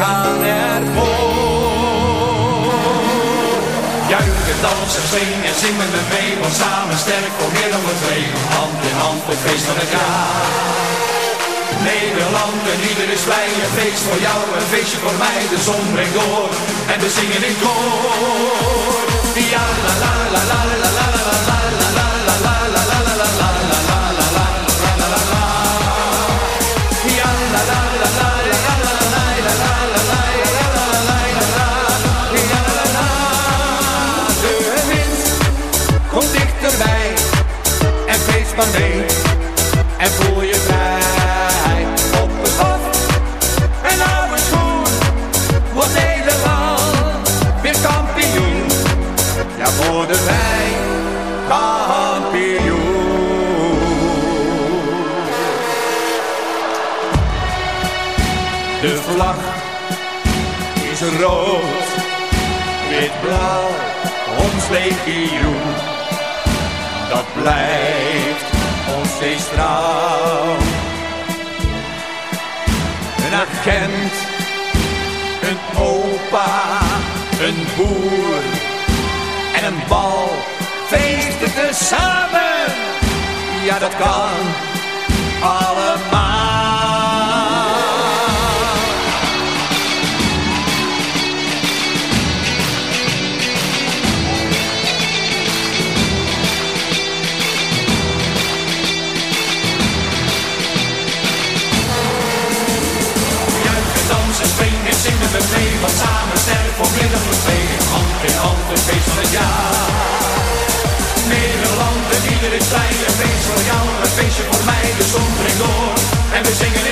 [SPEAKER 5] gaan ervoor. Juichen, dansen, zingen, zingen we mee, want samen sterk voor meer dan we twee. Hand in hand, het feest van het jaar. Nederland en ieder is blij, een feest voor jou, een feestje voor mij. De zon brengt door en we zingen in koor. Ja la la la la la la la la en voel je vrij op het hof. En oude schoen wordt Nederland weer kampioen. Ja, worden wij kampioen. De vlag is rood, wit-blauw, ons legioen. Dat blijft ons steeds trouw. Een agent, een opa, een boer en een bal feesten tezamen. Ja, dat kan we mee. Want samen sterk voor voor twee. Hand in hand, het feest van het jaar. Nederland en ieder is blij. Een feest voor jou, een feestje voor mij. De zon brengt door en we zingen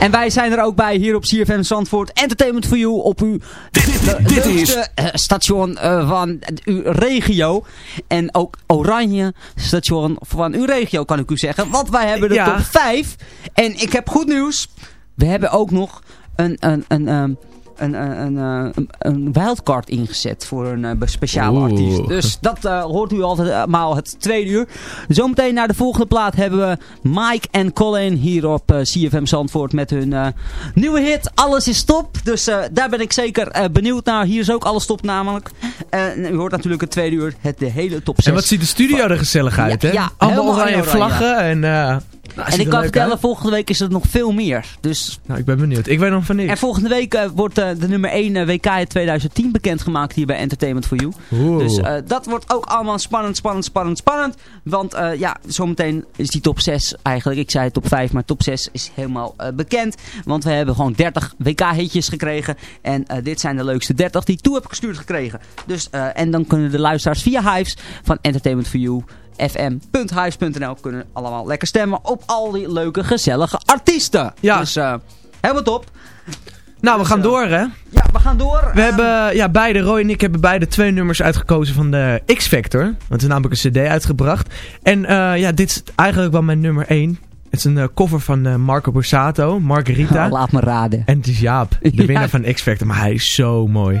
[SPEAKER 3] En wij zijn er ook bij hier op CFM Zandvoort. Entertainment for You op uw
[SPEAKER 1] dit
[SPEAKER 3] leukste, eh, station eh, van uw regio. En ook Oranje station van uw regio kan ik u zeggen. Want wij hebben de
[SPEAKER 4] Ja.
[SPEAKER 3] top 5. En ik heb goed nieuws. We hebben ook nog een... een, een, ehm, een, een, een, eh, een, een wildcard ingezet voor een eh, speciale
[SPEAKER 4] Oeh.
[SPEAKER 3] artiest. Dus dat eh, hoort u altijd maal het tweede uur. Zometeen naar de volgende plaat hebben we Mike en Colin hier op CFM Zandvoort met hun nieuwe hit Alles is top. Dus daar ben ik zeker benieuwd naar. Hier is ook Alles top namelijk. U hoort natuurlijk het tweede uur het de hele top 6.
[SPEAKER 4] En wat ziet de studio er gezellig uit, hè?
[SPEAKER 3] ja,
[SPEAKER 4] Allemaal oranje. vlaggen en... nou,
[SPEAKER 3] en ik
[SPEAKER 4] er
[SPEAKER 3] kan vertellen,
[SPEAKER 4] uit.
[SPEAKER 3] volgende week is het nog veel meer. Dus
[SPEAKER 4] Nou, ik ben benieuwd. Ik weet nog van niks.
[SPEAKER 3] en volgende week eh, wordt eh, de nummer 1 WK in 2010 bekendgemaakt hier bij Entertainment for You.
[SPEAKER 4] Oeh.
[SPEAKER 3] Dus eh, dat wordt ook allemaal spannend, spannend, spannend, spannend. Want ja, zometeen is die top 6 eigenlijk. Ik zei top 5, maar top 6 is helemaal bekend. Want we hebben gewoon 30 WK-hitjes gekregen. En dit zijn de leukste 30 die ik toe heb gestuurd gekregen. Dus, en dan kunnen de luisteraars via Hives van Entertainment for You fm.hives.nl kunnen allemaal lekker stemmen op al die leuke, gezellige artiesten.
[SPEAKER 4] Ja.
[SPEAKER 3] Dus eh, helemaal top.
[SPEAKER 4] nou, we
[SPEAKER 3] dus,
[SPEAKER 4] gaan
[SPEAKER 3] eh,
[SPEAKER 4] door, hè?
[SPEAKER 3] Ja, we gaan door.
[SPEAKER 4] We hebben, ja, beide, Roy en ik hebben beide twee nummers uitgekozen van de X-Factor. Want er is namelijk een cd uitgebracht. En eh, ja, dit is eigenlijk wel mijn nummer 1. Het is een cover van Marco Borsato, Margarita.
[SPEAKER 3] Oh, laat me raden.
[SPEAKER 4] En het is Jaap, de [LAUGHS]
[SPEAKER 3] Ja.
[SPEAKER 4] winnaar van X-Factor. Maar hij is zo mooi.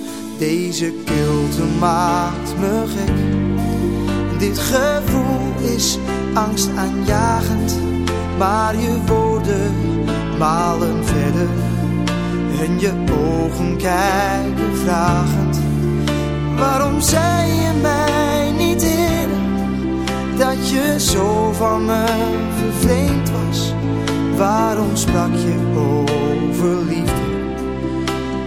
[SPEAKER 10] deze kilte maakt me gek. Dit gevoel is angstaanjagend, maar je woorden malen verder. En je ogen kijken vragend. Waarom zei je mij niet eerder dat je zo van me vervreemd was? Waarom sprak je over liefde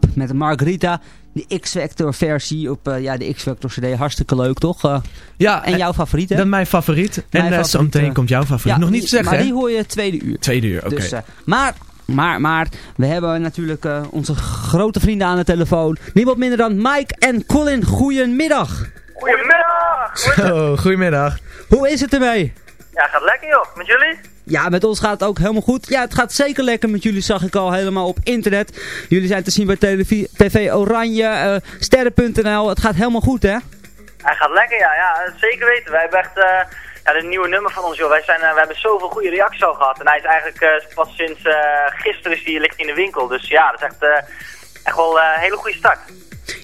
[SPEAKER 3] Jaap met Margarita. De X-Factor versie op eh, ja, de X-Factor CD. Hartstikke leuk, toch? Eh,
[SPEAKER 4] Ja,
[SPEAKER 3] en jouw favoriet, hè?
[SPEAKER 4] Dat is mijn favoriet. en
[SPEAKER 3] Mijn
[SPEAKER 4] eh,
[SPEAKER 3] favoriet,
[SPEAKER 4] zo meteen
[SPEAKER 3] eh,
[SPEAKER 4] komt jouw favoriet.
[SPEAKER 3] Ja,
[SPEAKER 4] Nog niet
[SPEAKER 3] die-
[SPEAKER 4] te zeggen,
[SPEAKER 3] Maar
[SPEAKER 4] hè?
[SPEAKER 3] die hoor je tweede uur.
[SPEAKER 4] Tweede uur, oké.
[SPEAKER 3] Dus, eh, maar, maar, maar, we hebben natuurlijk eh, onze grote vrienden aan de telefoon. Niemand minder dan Mike en Colin. Goedemiddag.
[SPEAKER 11] Goedemiddag!
[SPEAKER 4] Zo, goedemiddag.
[SPEAKER 3] Hoe is het ermee?
[SPEAKER 11] Ja, gaat lekker joh. Met jullie?
[SPEAKER 3] Ja, met ons gaat het ook helemaal goed. Ja, het gaat zeker lekker met jullie, zag ik al helemaal op internet. Jullie zijn te zien bij TV Oranje, eh, sterren.nl. Het gaat helemaal goed, hè?
[SPEAKER 11] Hij gaat lekker, ja. ja zeker weten. Wij hebben echt eh ja, de nieuwe nummer van ons, joh. Wij zijn, eh, we hebben zoveel goede reacties al gehad. En hij is eigenlijk eh, pas sinds eh, gisteren is hij, ligt in de winkel. Dus ja, dat is echt, eh, echt wel eh, een hele goede start.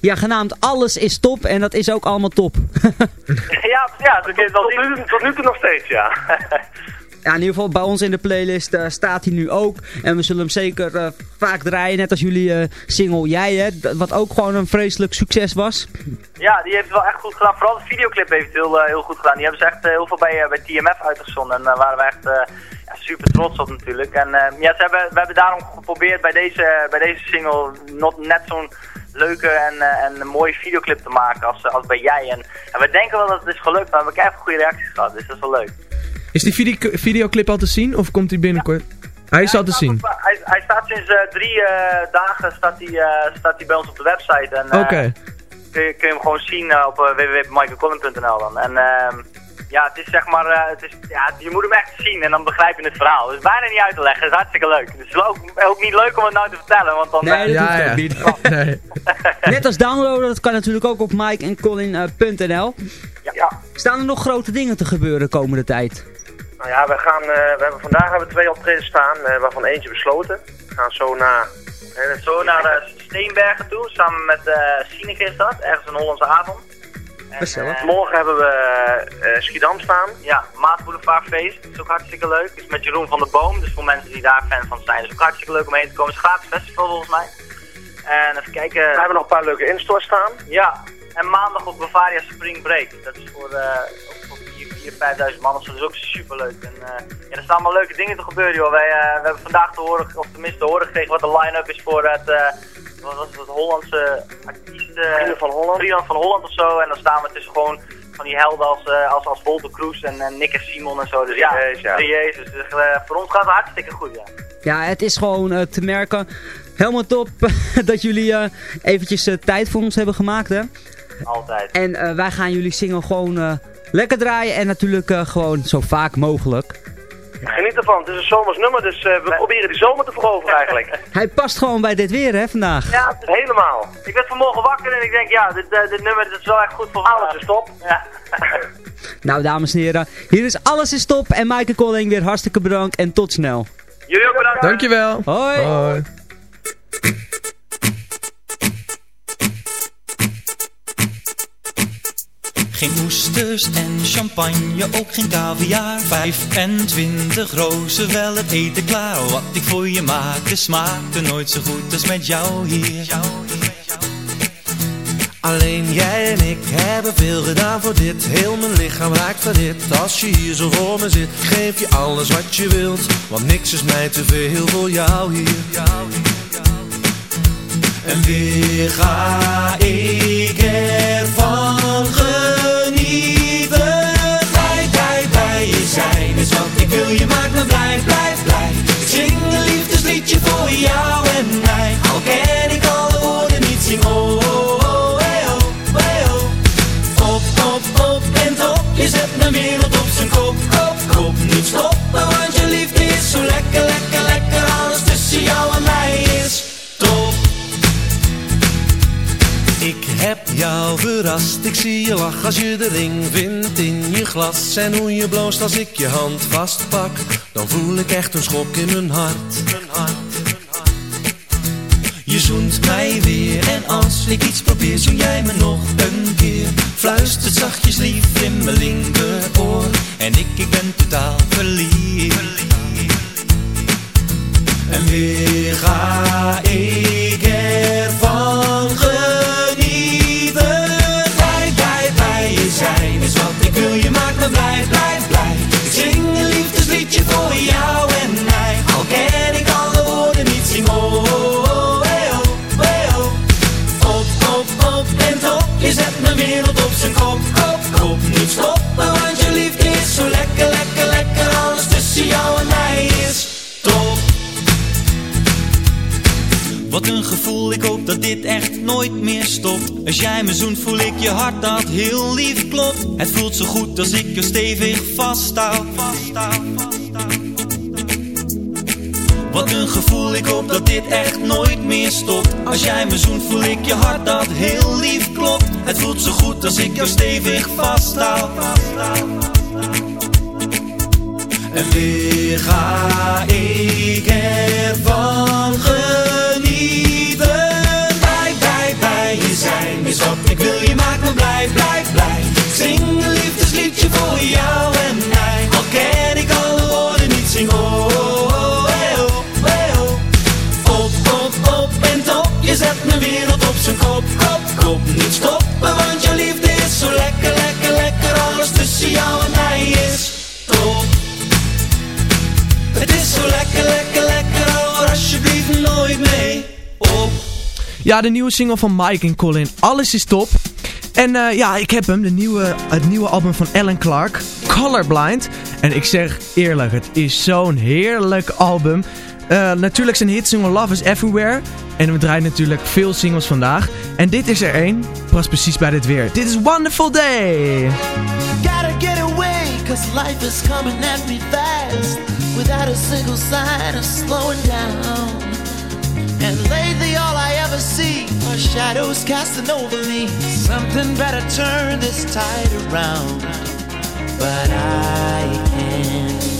[SPEAKER 3] Ja, genaamd Alles is top en dat is ook allemaal top. [LAUGHS]
[SPEAKER 11] ja, ja wel tot, nu, tot nu toe nog steeds, ja. [LAUGHS]
[SPEAKER 3] Ja, in ieder geval bij ons in de playlist eh, staat hij nu ook. En we zullen hem zeker eh, vaak draaien, net als jullie eh, single Jij, hè. Wat ook gewoon een vreselijk succes was.
[SPEAKER 11] ja, die heeft het wel echt goed gedaan. Vooral de videoclip heeft heel, heel goed gedaan. Die hebben ze echt heel veel bij, bij TMF uitgezonden. En daar waren we echt ja, super trots op natuurlijk. En ja, ze hebben, we hebben daarom geprobeerd bij deze, bij deze single not, net zo'n leuke en, en mooie videoclip te maken als, als bij Jij. En, en we denken wel dat het is gelukt, maar we hebben echt goede reacties gehad. Dus dat is wel leuk.
[SPEAKER 4] Is die video videoclip al te zien of komt die binnenkort? Hij is al te zien.
[SPEAKER 11] Hij, hij staat sinds eh, drie eh, dagen staat hij, eh, staat hij bij ons op de website. En, eh,
[SPEAKER 4] Oké.
[SPEAKER 11] kun, je, kun je hem gewoon zien op uh, www.michaelcollin.nl dan. En ehm, ja, het is zeg maar, eh, het is, ja, je moet hem echt zien en dan begrijp je het verhaal. Het is bijna niet uit te leggen, het is hartstikke leuk. Het is ook, ook niet leuk om het nou te vertellen, want dan...
[SPEAKER 3] Nee, dat hoeft ook niet. [LAUGHS]
[SPEAKER 4] Nee.
[SPEAKER 3] Net als downloaden, dat kan natuurlijk ook op mikeandcolin.nl.
[SPEAKER 11] Ja.
[SPEAKER 3] Staan er nog grote dingen te gebeuren komende tijd?
[SPEAKER 12] Nou ja, we gaan, eh, we hebben, vandaag hebben we twee optredens staan, eh, waarvan eentje besloten. We gaan zo naar... eh,
[SPEAKER 11] Zo naar eh, Steenbergen toe, samen met eh Sineke is dat, ergens een Hollandse avond. En,
[SPEAKER 12] Morgen hebben we eh, Schiedam staan.
[SPEAKER 11] Ja, Maas Boulevard Feest. Dat is ook hartstikke leuk. Het is met Jeroen van der Boom. Dus voor mensen die daar fan van zijn. is ook hartstikke leuk om heen te komen. Het is een gratis festival volgens mij. En even kijken.
[SPEAKER 12] We hebben nog een paar leuke instores staan.
[SPEAKER 11] Ja. En maandag op Bavaria Spring Break. Dat is voor, eh ook voor 4.000, 5.000 man of zo. Dat is ook super leuk. En eh, ja, er staan allemaal leuke dingen te gebeuren joh. Wij, eh, we hebben vandaag te horen, of tenminste te horen gekregen wat de line-up is voor het... eh, wat was het, het Hollandse artiest... eh,
[SPEAKER 12] Vrienden van Holland.
[SPEAKER 11] Vrienden van Holland of zo. En dan staan we tussen gewoon van die helden als, eh als, als Kroes en, en Nick en Simon en zo. Dus ja,
[SPEAKER 12] Drie J's, ja.
[SPEAKER 11] Drie J's. Dus voor ons gaat het hartstikke goed, ja.
[SPEAKER 3] Ja, het is gewoon te merken. Helemaal top [LAUGHS] dat jullie eh, eventjes tijd voor ons hebben gemaakt, hè.
[SPEAKER 11] Altijd.
[SPEAKER 3] En eh, wij gaan jullie single gewoon eh, lekker draaien en natuurlijk eh, gewoon zo vaak mogelijk.
[SPEAKER 12] Geniet ervan, het is een zomers nummer, dus eh, we proberen die zomer te veroveren eigenlijk. [LAUGHS]
[SPEAKER 3] Hij past gewoon bij dit weer, hè, vandaag.
[SPEAKER 11] Ja,
[SPEAKER 12] Helemaal.
[SPEAKER 11] ik werd vanmorgen wakker en ik denk, ja, dit, eh, dit nummer dit is wel echt goed voor
[SPEAKER 12] Alles is top.
[SPEAKER 11] Ja. [LAUGHS]
[SPEAKER 3] Nou, dames en heren, hier is Alles is Top en Maaike Colling weer hartstikke bedankt en tot snel.
[SPEAKER 11] Jullie ook bedankt.
[SPEAKER 4] Dankjewel.
[SPEAKER 3] Hoi.
[SPEAKER 4] Hoi.
[SPEAKER 2] Geen oesters en champagne, ook geen caviar. 25 rozen, wel het eten klaar. Wat ik voor je maakte, smaakte nooit zo goed als met jou hier. Alleen jij en ik hebben veel gedaan voor dit. Heel mijn lichaam raakt van dit. Als je hier zo voor me zit Geef je alles wat je wilt. Want niks is mij te veel voor jou hier. En weer ga ik ervan ik wil Je maakt me blij, blij, blij. Ik zing een liefdesliedje voor jou en mij. Al ken ik jou verrast, ik zie je lachen als je de ring vindt in je glas. En hoe je bloost als ik je hand vastpak Dan voel ik echt een schok in mijn hart. Je zoent mij weer en als ik iets probeer Zoen jij me nog een keer. Fluistert zachtjes lief in mijn linkeroor En ik, ik ben totaal verliefd. En weer ga ik ervan genieten nooit meer Als jij me zoent voel ik je hart dat heel lief klopt. Het voelt zo goed als ik je stevig vasthoud Wat een gevoel, ik hoop dat dit echt nooit meer stopt. Als jij me zoent voel ik je hart dat heel lief klopt. Het voelt zo goed als ik jou stevig vasthoud En weer ga ik ervan genieten je zijn. Is wat ik wil Je maakt me blij, blij, blij. Zing een liefdesliedje voor jou en mij. Al ken ik alle woorden niet, zing oh, oh, hey, oh, hey, oh. Op, op, op en top. Je zet mijn wereld op zijn kop, kop, kop Niet stoppen, want je liefde
[SPEAKER 4] Ja, de nieuwe single van Mike en Colin. Alles is top. En eh, ja, ik heb hem, de nieuwe, het nieuwe album van Alan Clark, Colorblind. En ik zeg eerlijk, het is zo'n heerlijk album. Eh, natuurlijk zijn hitsingle Love is Everywhere. En we draaien natuurlijk veel singles vandaag. En dit is er één, past precies bij dit weer. Dit is Wonderful Day.
[SPEAKER 13] Gotta get away, cause life is coming at me fast. Without a single sign of slowing down. And lately all I ever see are shadows casting over me. Something better turn this tide around. But I can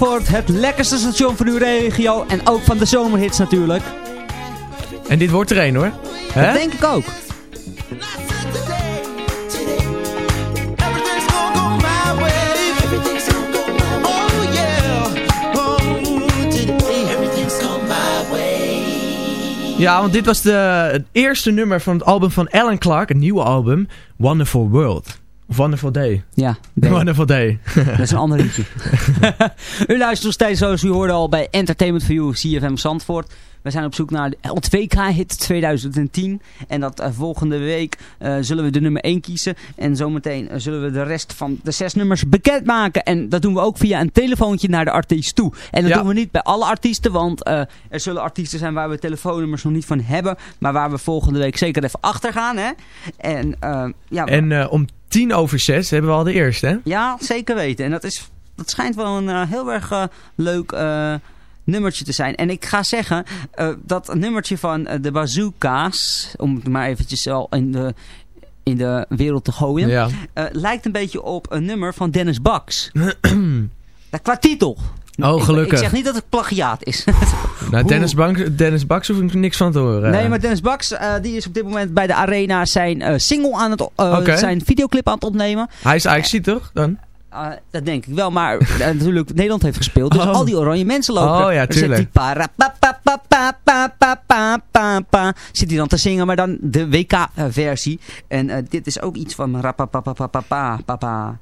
[SPEAKER 3] Zandvoort. Het lekkerste station van uw regio en ook van de zomerhits natuurlijk.
[SPEAKER 4] En dit wordt er een hoor. Hè?
[SPEAKER 3] Dat denk ik ook.
[SPEAKER 4] Ja, want dit was de, het eerste nummer van het album van Alan Clark, een nieuwe album, Wonderful World. Wonderful Day.
[SPEAKER 3] Ja, [LAUGHS]
[SPEAKER 4] Wonderful Day. [LAUGHS]
[SPEAKER 3] Dat is een ander liedje. [LAUGHS] u luistert nog steeds zoals u hoorde al bij Entertainment for You, CFM Zandvoort. We zijn op zoek naar de LTWK-hit 2010. En dat eh, volgende week eh, zullen we de nummer 1 kiezen. En zometeen eh, zullen we de rest van de zes nummers bekendmaken. En dat doen we ook via een telefoontje naar de artiest toe. En dat
[SPEAKER 4] Ja.
[SPEAKER 3] doen we niet bij alle artiesten. Want er zullen artiesten zijn waar we telefoonnummers nog niet van hebben. Maar waar we volgende week zeker even achter gaan. Hè? En, ja,
[SPEAKER 4] En om tien over zes hebben we al de eerste, hè?
[SPEAKER 3] ja, zeker weten. En dat, is, dat schijnt wel een heel erg leuk nummertje te zijn. En ik ga zeggen, eh, dat nummertje van eh, de bazooka's, om het maar eventjes al in de, in de wereld te gooien,
[SPEAKER 4] Ja.
[SPEAKER 3] eh, lijkt een beetje op een nummer van Dennis Bax. Dat [CLEARS THROAT] qua titel.
[SPEAKER 4] Oh, gelukkig.
[SPEAKER 3] Ik, zeg niet dat het plagiaat is. [LAUGHS]
[SPEAKER 4] Nou, Dennis, Bank, Dennis Baks hoef ik niks van te horen.
[SPEAKER 3] Nee, maar Dennis Bax eh, die is op dit moment bij de Arena zijn single aan het,
[SPEAKER 4] Oké.
[SPEAKER 3] zijn videoclip aan het opnemen.
[SPEAKER 4] Hij is eigenlijk toch, dan?
[SPEAKER 3] Uh, dat denk ik wel, maar uh, natuurlijk Nederland heeft gespeeld. Dus
[SPEAKER 4] Oh.
[SPEAKER 3] al die oranje mensen lopen.
[SPEAKER 4] Oh, ja,
[SPEAKER 3] Dan zit
[SPEAKER 4] tuurlijk.
[SPEAKER 3] die para pa pa pa pa pa pa pa pa pa. Zit hij dan te zingen, maar dan de WK-versie. En eh, dit is ook iets van pa pa pa pa pa pa pa.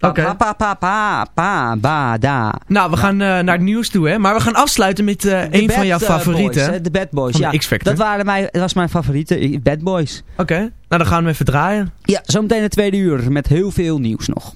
[SPEAKER 4] Oké.
[SPEAKER 3] Pa pa pa pa pa ba da.
[SPEAKER 4] Nou, we gaan eh, naar het nieuws toe, hè? Maar we gaan afsluiten met eh,
[SPEAKER 3] De
[SPEAKER 4] een van jouw
[SPEAKER 3] eh,
[SPEAKER 4] favorieten.
[SPEAKER 3] Boys, De Bad Boys, ja.
[SPEAKER 4] de X-Factor.
[SPEAKER 3] Dat, waren mijn, dat was mijn favoriete, eh, Bad Boys.
[SPEAKER 4] Oké, nou dan gaan we even draaien.
[SPEAKER 3] Ja, zometeen het tweede uur met heel veel nieuws nog.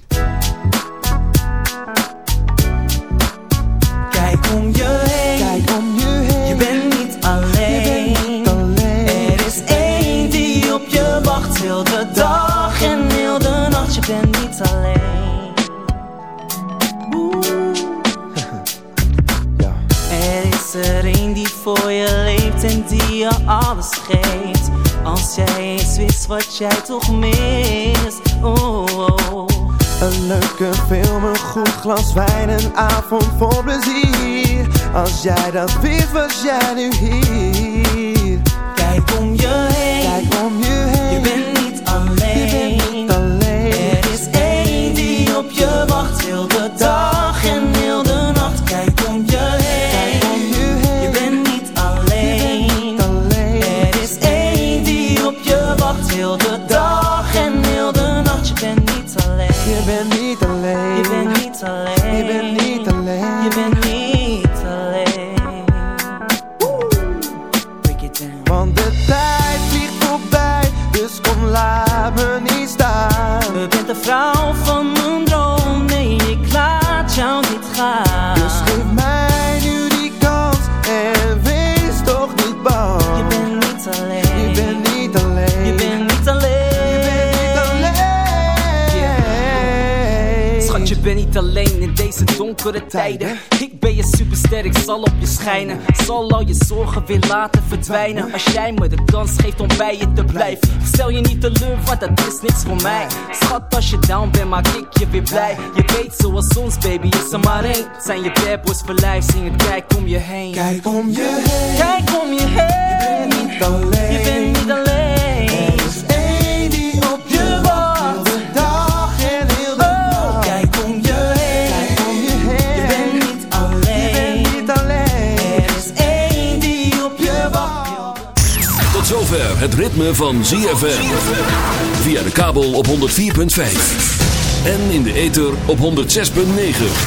[SPEAKER 5] Is er één die voor je leeft en die je alles geeft. Als jij eens wist wat jij toch mist. Oh.
[SPEAKER 10] Een leuke film, een goed glas wijn, een avond vol plezier. Als jij dat wist, was jij nu hier.
[SPEAKER 5] Weer laten verdwijnen. Als jij me de kans geeft om bij je te blijven. Stel je niet teleur, want dat is niks voor mij. Schat, als je down bent, maak ik je weer blij. Je weet, zoals ons, baby, is er maar één. Zijn je bad boys verlijf, zingen, kijk om je heen.
[SPEAKER 10] Kijk om je heen.
[SPEAKER 5] Kijk om je heen.
[SPEAKER 10] Je bent niet alleen.
[SPEAKER 5] Je bent niet alleen.
[SPEAKER 1] Het ritme van ZFM. Via de kabel op 104.5. En in de ether op 106.9.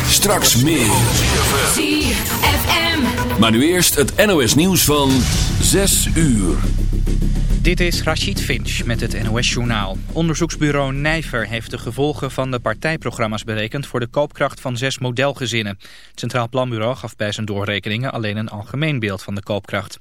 [SPEAKER 1] Straks meer.
[SPEAKER 14] ZFM.
[SPEAKER 1] Maar nu eerst het NOS nieuws van 6 uur.
[SPEAKER 15] Dit is Rachid Finch met het NOS-journaal. Onderzoeksbureau Nijver heeft de gevolgen van de partijprogramma's berekend voor de koopkracht van zes modelgezinnen. Het Centraal Planbureau gaf bij zijn doorrekeningen alleen een algemeen beeld van de koopkracht.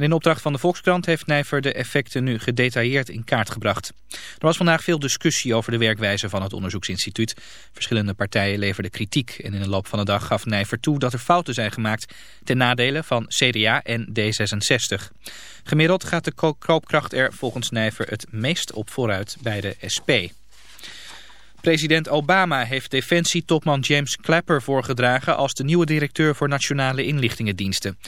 [SPEAKER 15] En in opdracht van de Volkskrant heeft Nijver de effecten nu gedetailleerd in kaart gebracht. Er was vandaag veel discussie over de werkwijze van het onderzoeksinstituut. Verschillende partijen leverden kritiek en in de loop van de dag gaf Nijver toe dat er fouten zijn gemaakt ten nadele van CDA en D66. Gemiddeld gaat de koopkracht er volgens Nijver het meest op vooruit bij de SP. President Obama heeft defensietopman James Clapper voorgedragen als de nieuwe directeur voor nationale inlichtingendiensten.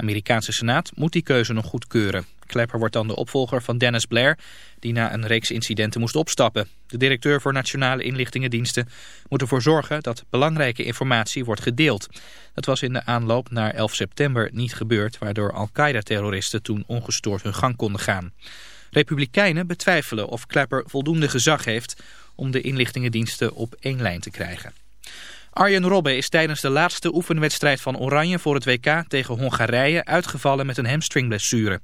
[SPEAKER 15] Amerikaanse Senaat moet die keuze nog goedkeuren. Clapper wordt dan de opvolger van Dennis Blair, die na een reeks incidenten moest opstappen. De directeur voor nationale inlichtingendiensten moet ervoor zorgen dat belangrijke informatie wordt gedeeld. Dat was in de aanloop naar 11 september niet gebeurd, waardoor Al-Qaeda-terroristen toen ongestoord hun gang konden gaan. Republikeinen betwijfelen of Clapper voldoende gezag heeft om de inlichtingendiensten op één lijn te krijgen. Arjen Robben is tijdens de laatste oefenwedstrijd van Oranje voor het WK tegen Hongarije uitgevallen met een hamstringblessure.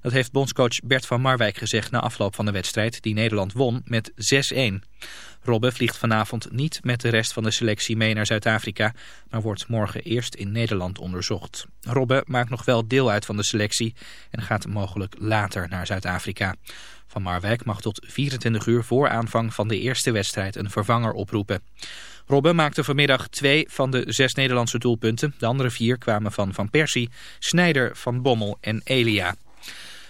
[SPEAKER 15] Dat heeft bondscoach Bert van Marwijk gezegd na afloop van de wedstrijd die Nederland won met 6-1. Robben vliegt vanavond niet met de rest van de selectie mee naar Zuid-Afrika, maar wordt morgen eerst in Nederland onderzocht. Robben maakt nog wel deel uit van de selectie en gaat mogelijk later naar Zuid-Afrika. Van Marwijk mag tot 24 uur voor aanvang van de eerste wedstrijd een vervanger oproepen. Robben maakte vanmiddag twee van de zes Nederlandse doelpunten. De andere vier kwamen van Van Persie, Snijder, Van Bommel en Elia.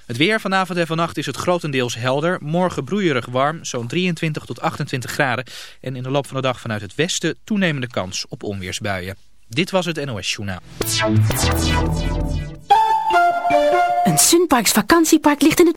[SPEAKER 15] Het weer vanavond en vannacht is het grotendeels helder. Morgen broeierig warm, zo'n 23 tot 28 graden. En in de loop van de dag vanuit het westen toenemende kans op onweersbuien. Dit was het NOS Journaal.
[SPEAKER 14] Een Sunparks vakantiepark ligt in het